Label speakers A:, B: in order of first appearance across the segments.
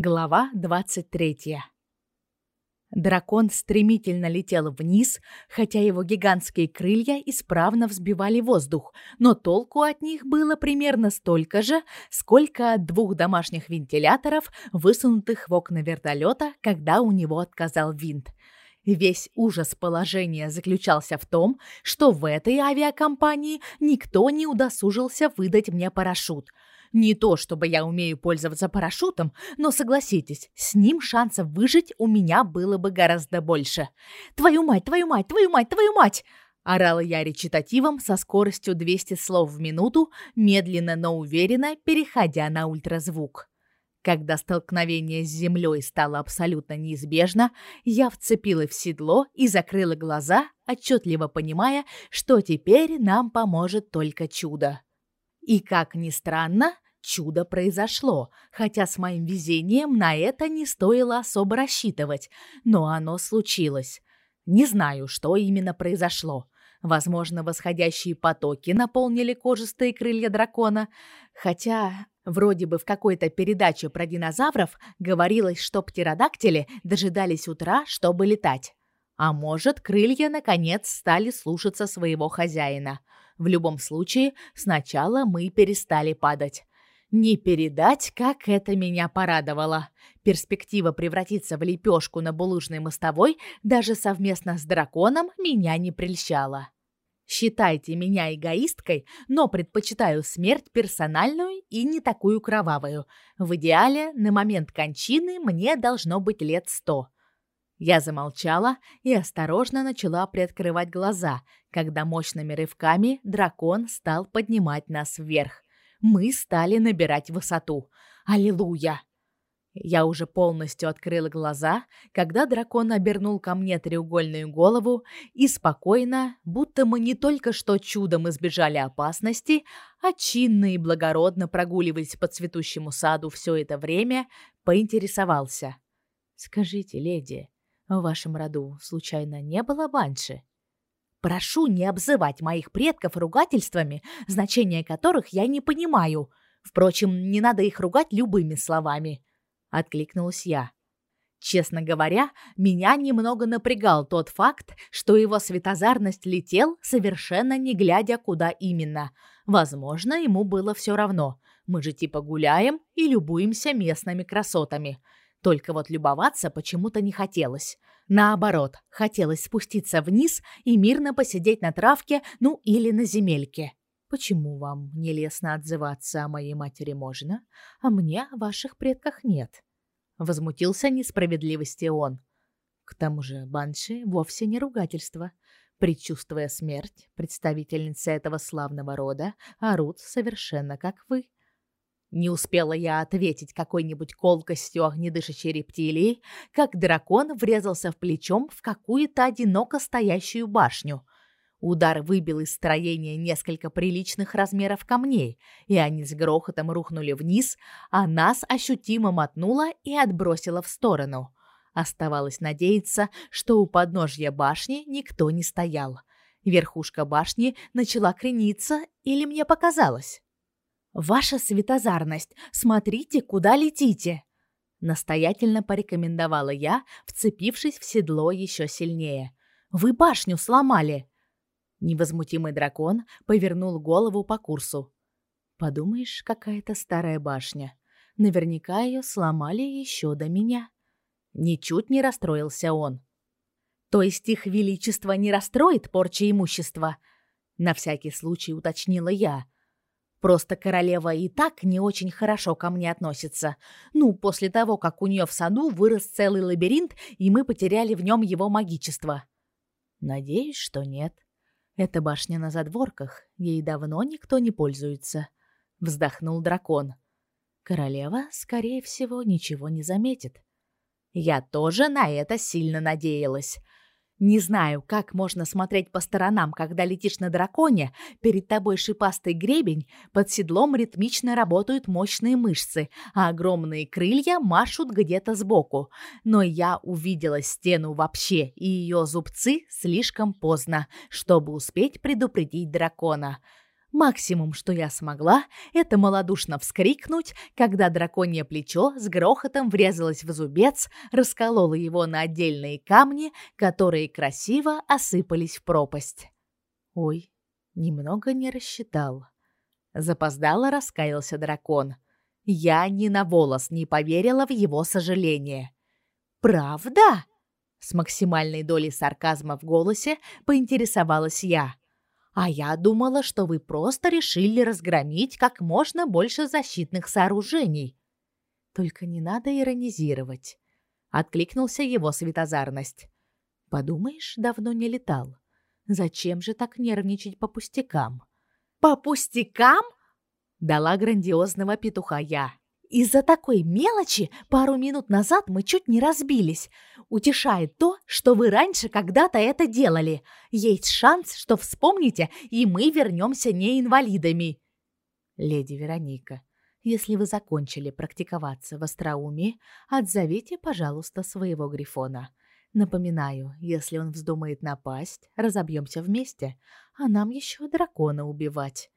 A: Глава 23. Дракон стремительно летел вниз, хотя его гигантские крылья исправно взбивали воздух, но толку от них было примерно столько же, сколько от двух домашних вентиляторов, высунутых в окна вертолета, когда у него отказал винт. Весь ужас положения заключался в том, что в этой авиакомпании никто не удосужился выдать мне парашют – не то, чтобы я умею пользоваться парашютом, но согласитесь, с ним шансов выжить у меня было бы гораздо больше. Твою мать, твою мать, твою мать, твою мать! Орала я речитативом со скоростью 200 слов в минуту, медленно, но уверенно переходя на ультразвук. Когда столкновение с землей стало абсолютно неизбежно, я вцепилась в седло и закрыла глаза, отчетливо понимая, что теперь нам поможет только чудо. И как ни странно, чудо произошло, хотя с моим везением на это не стоило особо рассчитывать, но оно случилось. Не знаю, что именно произошло. Возможно, восходящие потоки наполнили кожистые крылья дракона, хотя вроде бы в какой-то передаче про динозавров говорилось, что птеродактили дожидались утра, чтобы летать. А может, крылья наконец стали слушаться своего хозяина. В любом случае, сначала мы перестали падать. Не передать, как это меня порадовало. Перспектива превратиться в лепешку на булыжной мостовой даже совместно с драконом меня не прельщала. Считайте меня эгоисткой, но предпочитаю смерть персональную и не такую кровавую. В идеале, на момент кончины мне должно быть лет сто. Я замолчала и осторожно начала приоткрывать глаза, когда мощными рывками дракон стал поднимать нас вверх. Мы стали набирать высоту. Аллилуйя! Я уже полностью открыла глаза, когда дракон обернул ко мне треугольную голову и спокойно, будто мы не только что чудом избежали опасности, а чинно и благородно прогуливались по цветущему саду все это время, поинтересовался. «Скажите, леди, в вашем роду случайно не было банши? Прошу не обзывать моих предков ругательствами, значения которых я не понимаю. Впрочем, не надо их ругать любыми словами, откликнулась я. Честно говоря, меня немного напрягал тот факт, что его светозарность летел, совершенно не глядя куда именно. Возможно, ему было все равно. Мы же типа гуляем и любуемся местными красотами. Только вот любоваться почему-то не хотелось. Наоборот, хотелось спуститься вниз и мирно посидеть на травке, ну или на земельке. Почему вам нелестно отзываться о моей матери можно, а мне о ваших предках нет? Возмутился несправедливости он. К тому же банши вовсе не ругательство. Предчувствуя смерть, представительницы этого славного рода орут совершенно как вы. Не успела я ответить какой-нибудь колкостью огнедышащей рептилии, как дракон врезался в плечом в какую-то одиноко стоящую башню. Удар выбил из строения несколько приличных размеров камней, и они с грохотом рухнули вниз, а нас ощутимо мотнуло и отбросило в сторону. Оставалось надеяться, что у подножья башни никто не стоял. Верхушка башни начала крениться, или мне показалось? Ваша светозарность, смотрите, куда летите, настоятельно порекомендовала я, вцепившись в седло еще сильнее. Вы башню сломали. Невозмутимый дракон повернул голову по курсу. Подумаешь, какая-то старая башня. Наверняка ее сломали еще до меня. Ничуть не расстроился он. То есть их величество не расстроит порча имущества? На всякий случай уточнила я. Просто королева и так не очень хорошо ко мне относится. Ну, после того, как у нее в саду вырос целый лабиринт, и мы потеряли в нем его магичество. Надеюсь, что нет. Эта башня на задворках, ей давно никто не пользуется. Вздохнул дракон. Королева, скорее всего, ничего не заметит. Я тоже на это сильно надеялась. Не знаю, как можно смотреть по сторонам, когда летишь на драконе, перед тобой шипастый гребень, под седлом ритмично работают мощные мышцы, а огромные крылья машут где-то сбоку. Но я увидела стену вообще и ее зубцы слишком поздно, чтобы успеть предупредить дракона. Максимум, что я смогла, это малодушно вскрикнуть, когда драконье плечо с грохотом врезалось в зубец, раскололо его на отдельные камни, которые красиво осыпались в пропасть. Ой, немного не рассчитал. Запоздало раскаялся дракон. Я ни на волос не поверила в его сожаление. «Правда?» С максимальной долей сарказма в голосе поинтересовалась я. А я думала, что вы просто решили разгромить как можно больше защитных сооружений. Только не надо иронизировать. Откликнулся его светозарность. Подумаешь, давно не летал. Зачем же так нервничать по пустякам? По пустякам? Дала грандиозного петуха я. Из-за такой мелочи пару минут назад мы чуть не разбились. Утешает то, что вы раньше когда-то это делали. Есть шанс, что вспомните, и мы вернемся не инвалидами. Леди Вероника, если вы закончили практиковаться в остроумии, отзовите, пожалуйста, своего грифона. Напоминаю, если он вздумает напасть, разобьемся вместе, а нам еще дракона убивать.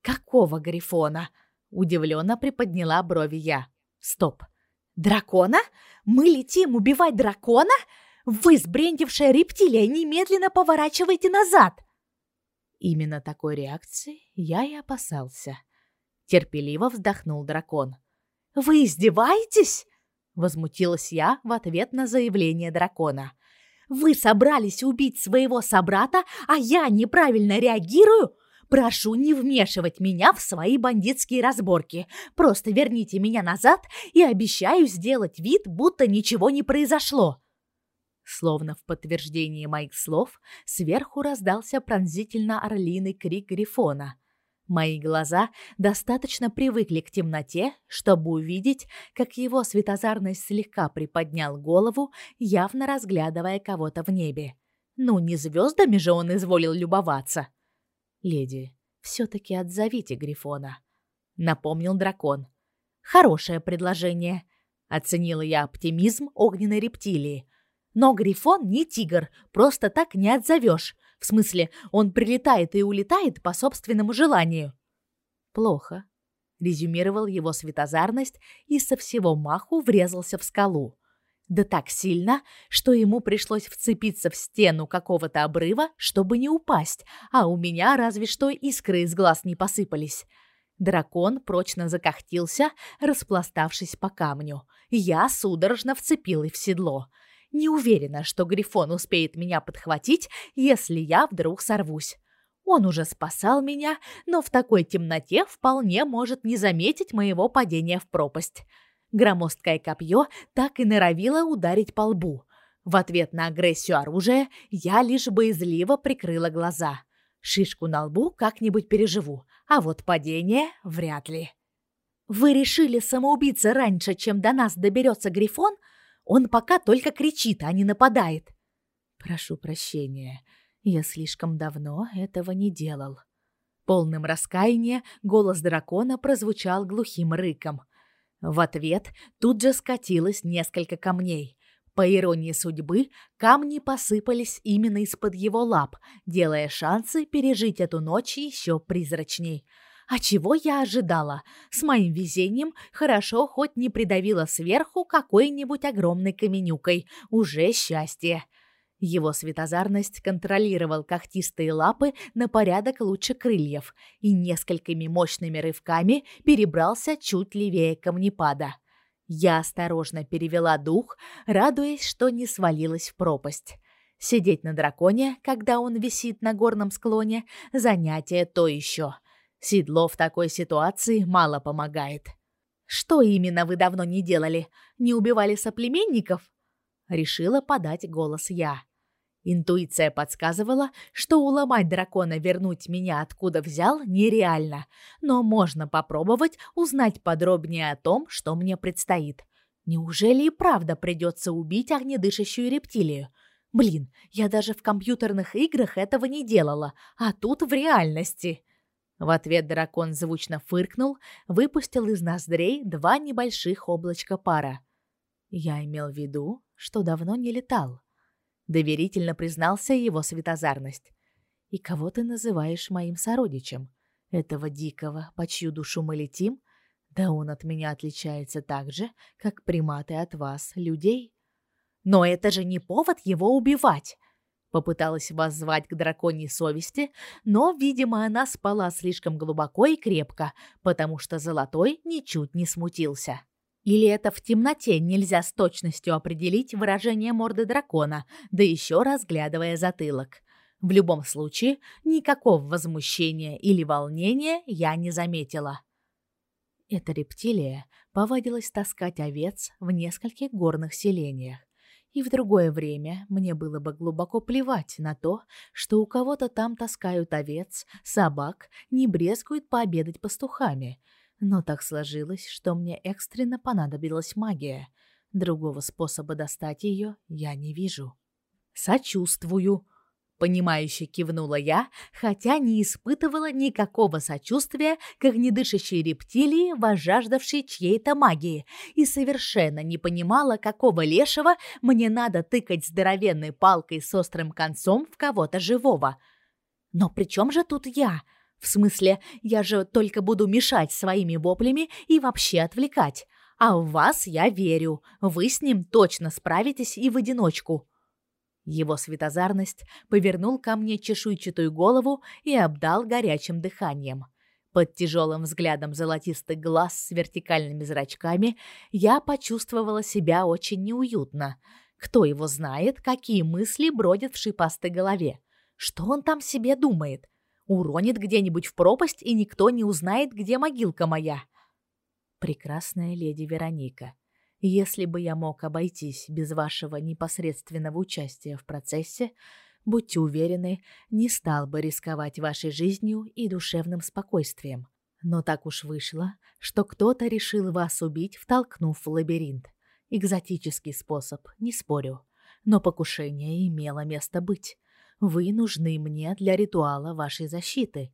A: Какого грифона? Удивленно приподняла брови я. Стоп. Дракона? Мы летим убивать дракона? Вы, сбрендившая рептилия, немедленно поворачивайте назад. Именно такой реакции я и опасался. Терпеливо вздохнул дракон. Вы издеваетесь? возмутилась я в ответ на заявление дракона. Вы собрались убить своего собрата, а я неправильно реагирую? Прошу не вмешивать меня в свои бандитские разборки. Просто верните меня назад и обещаю сделать вид, будто ничего не произошло. Словно в подтверждение моих слов, сверху раздался пронзительно орлиный крик грифона. Мои глаза достаточно привыкли к темноте, чтобы увидеть, как его светозарность слегка приподнял голову, явно разглядывая кого-то в небе. Ну, не звездами же он изволил любоваться. Леди, все таки отзовите Грифона, напомнил дракон. Хорошее предложение, оценила я оптимизм огненной рептилии. Но Грифон не тигр, просто так не отзовешь. В смысле, он прилетает и улетает по собственному желанию. Плохо, резюмировал его светозарность и со всего маху врезался в скалу. Да так сильно, что ему пришлось вцепиться в стену какого-то обрыва, чтобы не упасть, а у меня разве что искры из глаз не посыпались. Дракон прочно закохтился, распластавшись по камню. Я судорожно вцепилась в седло. Не уверена, что Грифон успеет меня подхватить, если я вдруг сорвусь. Он уже спасал меня, но в такой темноте вполне может не заметить моего падения в пропасть. Громоздкое копье так и норовило ударить по лбу. В ответ на агрессию оружия я лишь боязливо прикрыла глаза. Шишку на лбу как-нибудь переживу, а вот падение вряд ли. Вы решили самоубиться раньше, чем до нас доберется Грифон? Он пока только кричит, а не нападает. Прошу прощения, я слишком давно этого не делал. Полным раскаяния голос дракона прозвучал глухим рыком – в ответ тут же скатилось несколько камней. По иронии судьбы, камни посыпались именно из-под его лап, делая шансы пережить эту ночь еще призрачней. А чего я ожидала? С моим везением хорошо хоть не придавило сверху какой-нибудь огромной каменюкой. Уже счастье. Его светозарность контролировал когтистые лапы на порядок лучше крыльев и несколькими мощными рывками перебрался чуть левее камнепада. Я осторожно перевела дух, радуясь, что не свалилась в пропасть. Сидеть на драконе, когда он висит на горном склоне, занятие то еще. Седло в такой ситуации мало помогает. Что именно вы давно не делали? Не убивали соплеменников? Решила подать голос я. Интуиция подсказывала, что уломать дракона вернуть меня откуда взял нереально, но можно попробовать узнать подробнее о том, что мне предстоит. Неужели и правда придется убить огнедышащую рептилию? Блин, я даже в компьютерных играх этого не делала, а тут в реальности. В ответ дракон звучно фыркнул, выпустил из ноздрей два небольших облачка пара. Я имел в виду, что давно не летал доверительно признался его светозарность. И кого ты называешь моим сородичем? Этого дикого, по чью душу мы летим, да он от меня отличается так же, как приматы от вас, людей. Но это же не повод его убивать. Попыталась воззвать к драконьей совести, но, видимо, она спала слишком глубоко и крепко, потому что Золотой ничуть не смутился. Или это в темноте нельзя с точностью определить выражение морды дракона, да еще разглядывая затылок. В любом случае, никакого возмущения или волнения я не заметила. Эта рептилия повадилась таскать овец в нескольких горных селениях. И в другое время мне было бы глубоко плевать на то, что у кого-то там таскают овец, собак, не брезгуют пообедать пастухами. Но так сложилось, что мне экстренно понадобилась магия. Другого способа достать ее я не вижу. Сочувствую, Понимающе кивнула я, хотя не испытывала никакого сочувствия к огнедышащей рептилии, возжаждавшей чьей-то магии, и совершенно не понимала, какого лешего мне надо тыкать здоровенной палкой с острым концом в кого-то живого. Но при чем же тут я? В смысле, я же только буду мешать своими воплями и вообще отвлекать. А в вас я верю. Вы с ним точно справитесь и в одиночку. Его светозарность повернул ко мне чешуйчатую голову и обдал горячим дыханием. Под тяжелым взглядом золотистых глаз с вертикальными зрачками я почувствовала себя очень неуютно. Кто его знает, какие мысли бродят в шипастой голове? Что он там себе думает? Уронит где-нибудь в пропасть, и никто не узнает, где могилка моя. Прекрасная леди Вероника, если бы я мог обойтись без вашего непосредственного участия в процессе, будьте уверены, не стал бы рисковать вашей жизнью и душевным спокойствием. Но так уж вышло, что кто-то решил вас убить, втолкнув в лабиринт. Экзотический способ, не спорю, но покушение имело место быть. Вы нужны мне для ритуала вашей защиты,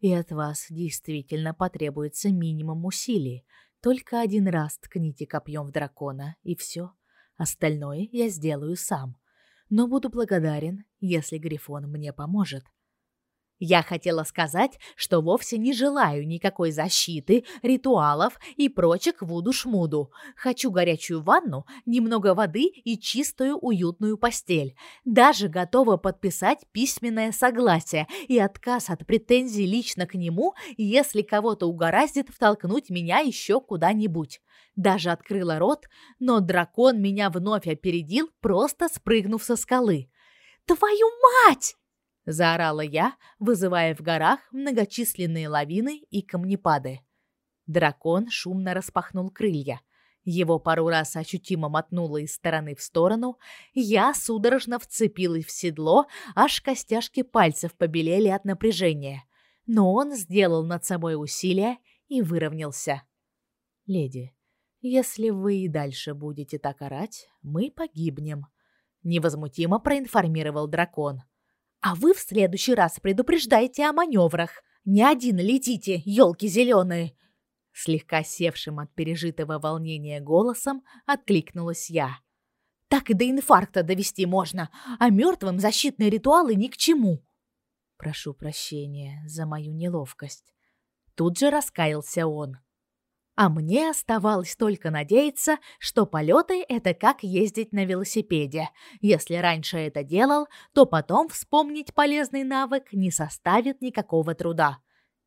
A: и от вас действительно потребуется минимум усилий, только один раз ткните копьем в дракона, и все. Остальное я сделаю сам. Но буду благодарен, если Грифон мне поможет. Я хотела сказать, что вовсе не желаю никакой защиты, ритуалов и прочих вуду-шмуду. Хочу горячую ванну, немного воды и чистую уютную постель. Даже готова подписать письменное согласие и отказ от претензий лично к нему, если кого-то угораздит втолкнуть меня еще куда-нибудь. Даже открыла рот, но дракон меня вновь опередил, просто спрыгнув со скалы. «Твою мать!» Заорала я, вызывая в горах многочисленные лавины и камнепады. Дракон шумно распахнул крылья. Его пару раз ощутимо мотнуло из стороны в сторону, я судорожно вцепилась в седло, аж костяшки пальцев побелели от напряжения. Но он сделал над собой усилие и выровнялся. Леди, если вы и дальше будете так орать, мы погибнем, невозмутимо проинформировал дракон. А вы в следующий раз предупреждайте о маневрах. Не один летите, елки зеленые. Слегка севшим от пережитого волнения голосом откликнулась я. Так и до инфаркта довести можно, а мертвым защитные ритуалы ни к чему. Прошу прощения за мою неловкость. Тут же раскаялся он. А мне оставалось только надеяться, что полеты — это как ездить на велосипеде. Если раньше это делал, то потом вспомнить полезный навык не составит никакого труда.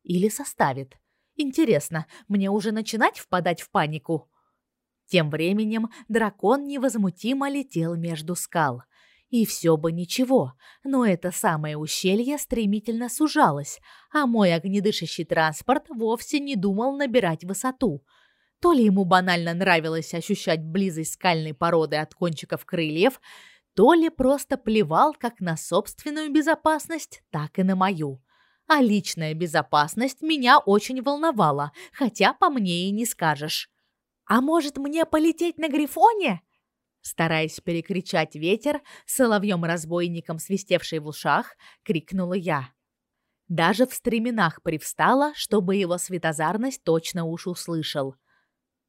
A: Или составит. Интересно, мне уже начинать впадать в панику? Тем временем дракон невозмутимо летел между скал — и все бы ничего, но это самое ущелье стремительно сужалось, а мой огнедышащий транспорт вовсе не думал набирать высоту. То ли ему банально нравилось ощущать близость скальной породы от кончиков крыльев, то ли просто плевал как на собственную безопасность, так и на мою. А личная безопасность меня очень волновала, хотя по мне и не скажешь. А может, мне полететь на грифоне? Стараясь перекричать ветер, соловьем-разбойником свистевший в ушах, крикнула я. Даже в стременах привстала, чтобы его светозарность точно уж услышал.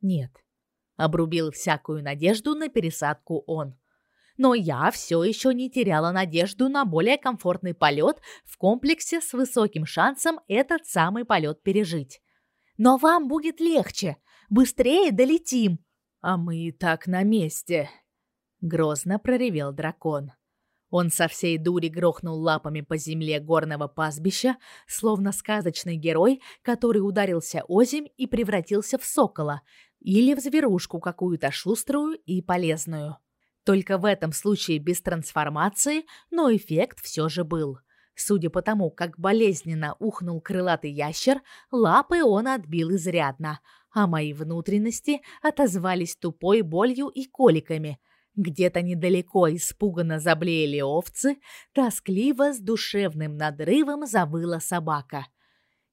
A: Нет, обрубил всякую надежду на пересадку он. но я все еще не теряла надежду на более комфортный полет в комплексе с высоким шансом этот самый полет пережить. Но вам будет легче, быстрее долетим. А мы и так на месте, грозно проревел дракон. Он со всей дури грохнул лапами по земле горного пастбища, словно сказочный герой, который ударился озимь и превратился в сокола или в зверушку какую-то шуструю и полезную. Только в этом случае без трансформации, но эффект все же был. Судя по тому, как болезненно ухнул крылатый ящер, лапы он отбил изрядно, а мои внутренности отозвались тупой болью и коликами. Где-то недалеко испуганно заблеяли овцы, тоскливо с душевным надрывом завыла собака.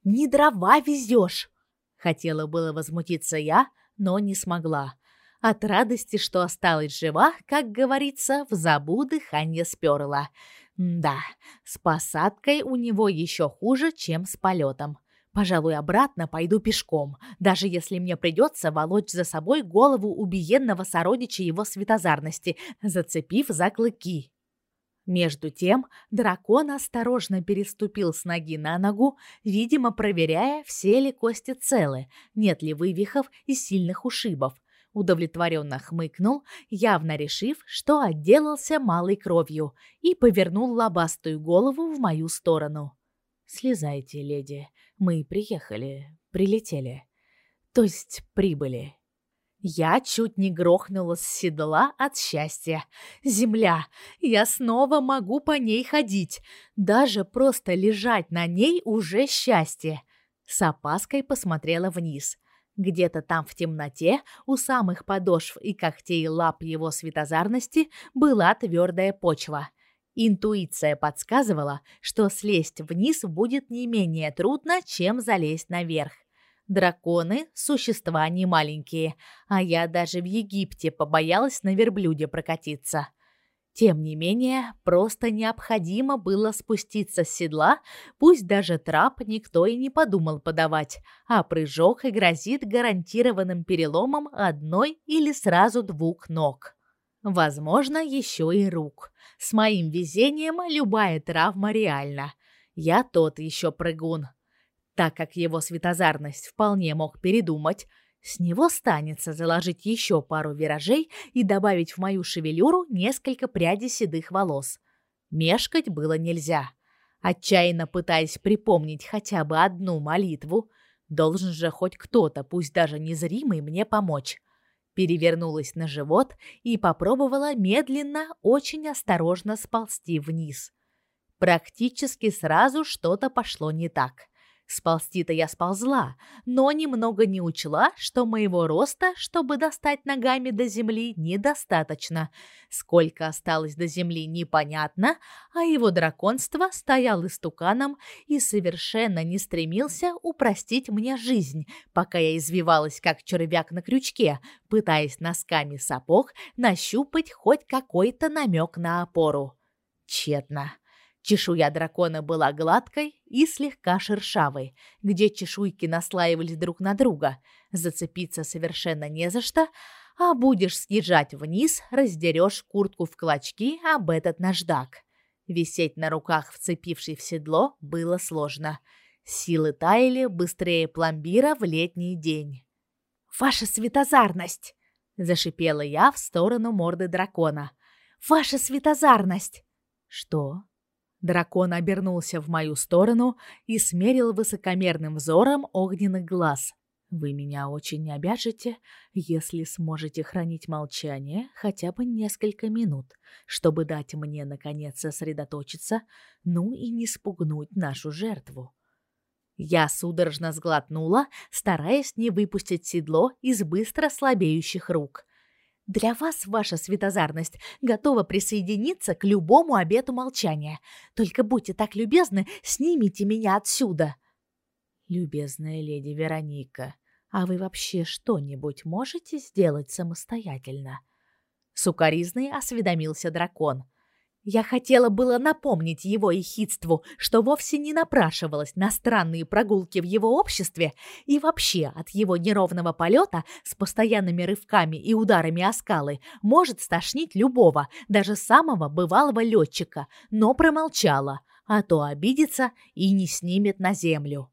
A: «Не дрова везешь!» Хотела было возмутиться я, но не смогла. От радости, что осталась жива, как говорится, в забу дыхание сперла. Да, с посадкой у него еще хуже, чем с полетом. Пожалуй, обратно пойду пешком, даже если мне придется волочь за собой голову убиенного сородича его светозарности, зацепив за клыки. Между тем, дракон осторожно переступил с ноги на ногу, видимо, проверяя, все ли кости целы, нет ли вывихов и сильных ушибов. Удовлетворенно хмыкнул, явно решив, что отделался малой кровью, и повернул лобастую голову в мою сторону. «Слезайте, леди, мы приехали, прилетели. То есть прибыли. Я чуть не грохнулась с седла от счастья. Земля, я снова могу по ней ходить. Даже просто лежать на ней уже счастье. С опаской посмотрела вниз. Где-то там в темноте, у самых подошв и когтей лап его светозарности, была твердая почва. Интуиция подсказывала, что слезть вниз будет не менее трудно, чем залезть наверх. Драконы – существа не маленькие, а я даже в Египте побоялась на верблюде прокатиться. Тем не менее, просто необходимо было спуститься с седла, пусть даже трап никто и не подумал подавать, а прыжок и грозит гарантированным переломом одной или сразу двух ног. Возможно, еще и рук. С моим везением любая травма реальна. Я тот еще прыгун. Так как его светозарность вполне мог передумать, с него станется заложить еще пару виражей и добавить в мою шевелюру несколько прядей седых волос. Мешкать было нельзя. Отчаянно пытаясь припомнить хотя бы одну молитву, должен же хоть кто-то, пусть даже незримый, мне помочь. Перевернулась на живот и попробовала медленно, очень осторожно сползти вниз. Практически сразу что-то пошло не так. Сползти-то я сползла, но немного не учла, что моего роста, чтобы достать ногами до земли, недостаточно. Сколько осталось до земли, непонятно, а его драконство стоял истуканом и совершенно не стремился упростить мне жизнь, пока я извивалась как червяк на крючке, пытаясь носками сапог нащупать хоть какой-то намек на опору. Тщетно. Чешуя дракона была гладкой и слегка шершавой, где чешуйки наслаивались друг на друга. Зацепиться совершенно не за что, а будешь съезжать вниз, раздерешь куртку в клочки об этот наждак. Висеть на руках, вцепившись в седло, было сложно. Силы таяли быстрее пломбира в летний день. «Ваша светозарность!» — зашипела я в сторону морды дракона. «Ваша светозарность!» «Что?» Дракон обернулся в мою сторону и смерил высокомерным взором огненных глаз. Вы меня очень обяжете, если сможете хранить молчание хотя бы несколько минут, чтобы дать мне наконец сосредоточиться, ну и не спугнуть нашу жертву. Я судорожно сглотнула, стараясь не выпустить седло из быстро слабеющих рук. Для вас, ваша светозарность, готова присоединиться к любому обету молчания. Только будьте так любезны, снимите меня отсюда. Любезная леди Вероника, а вы вообще что-нибудь можете сделать самостоятельно? Сукаризный осведомился дракон. Я хотела было напомнить его ехидству, что вовсе не напрашивалась на странные прогулки в его обществе и вообще от его неровного полета с постоянными рывками и ударами о скалы может стошнить любого, даже самого бывалого летчика, но промолчала, а то обидится и не снимет на землю.